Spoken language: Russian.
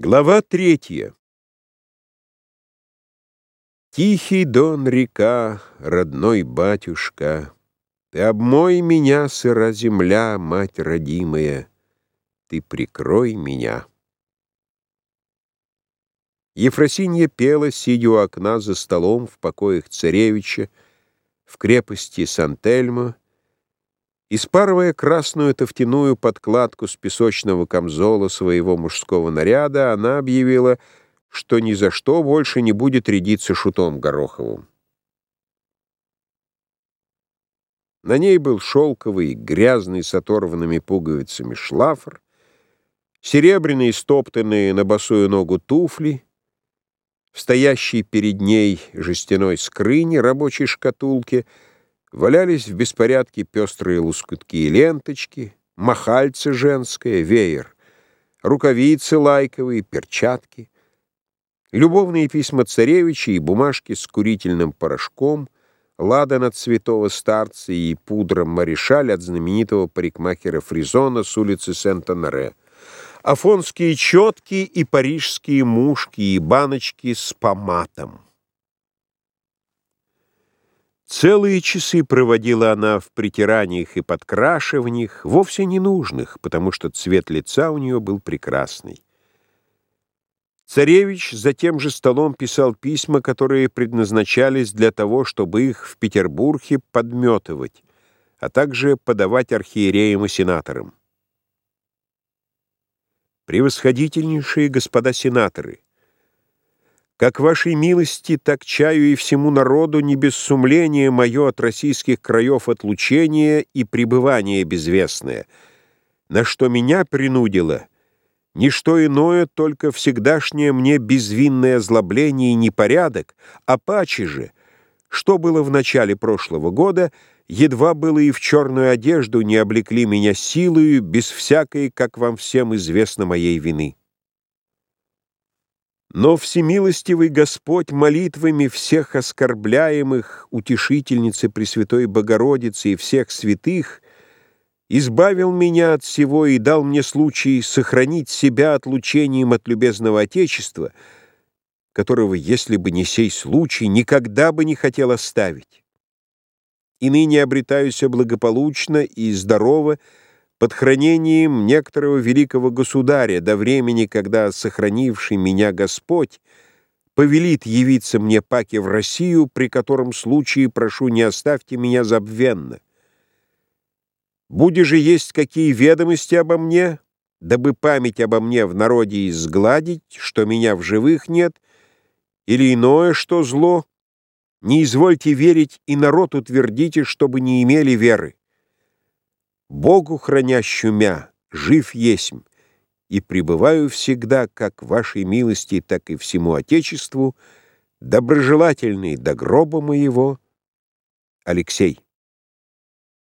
Глава третья. Тихий дон река, родной батюшка, Ты обмой меня, сыра земля, мать родимая, Ты прикрой меня. Ефросинья пела, сидя у окна за столом в покоях царевича, в крепости Сан-Тельмо, Испарывая красную тофтяную подкладку с песочного камзола своего мужского наряда, она объявила, что ни за что больше не будет рядиться шутом Гороховым. На ней был шелковый, грязный с оторванными пуговицами шлафр, серебряные стоптанные на босую ногу туфли, в перед ней жестяной скрыне рабочей шкатулке — Валялись в беспорядке пестрые лускутки и ленточки, махальцы женское, веер, рукавицы лайковые, перчатки, любовные письма царевича и бумажки с курительным порошком, ладан цветого старца и пудра маришаль от знаменитого парикмахера Фризона с улицы Сент-Анаре, афонские четки и парижские мушки и баночки с поматом. Целые часы проводила она в притираниях и подкрашиваниях, вовсе ненужных, потому что цвет лица у нее был прекрасный. Царевич за тем же столом писал письма, которые предназначались для того, чтобы их в Петербурге подметывать, а также подавать архиереям и сенаторам. Превосходительнейшие господа сенаторы! Как вашей милости, так чаю и всему народу не без сумления мое от российских краев отлучение и пребывание безвестное, на что меня принудило ничто иное, только всегдашнее мне безвинное озлобление и непорядок, а паче же, что было в начале прошлого года, едва было и в черную одежду не облекли меня силою, без всякой, как вам всем известно, моей вины. Но всемилостивый Господь молитвами всех оскорбляемых, утешительницы Пресвятой Богородицы и всех святых, избавил меня от всего и дал мне случай сохранить себя отлучением от любезного Отечества, которого, если бы не сей случай, никогда бы не хотел оставить. И ныне обретаюсь благополучно и здорово, под хранением некоторого великого государя до времени, когда сохранивший меня Господь повелит явиться мне паки в Россию, при котором случае прошу не оставьте меня забвенно. Буди же есть какие ведомости обо мне, дабы память обо мне в народе изгладить, что меня в живых нет, или иное, что зло, не извольте верить, и народ утвердите, чтобы не имели веры. Богу хранящу мя, жив есмь, и пребываю всегда, как вашей милости, так и всему Отечеству, доброжелательный до гроба моего, Алексей.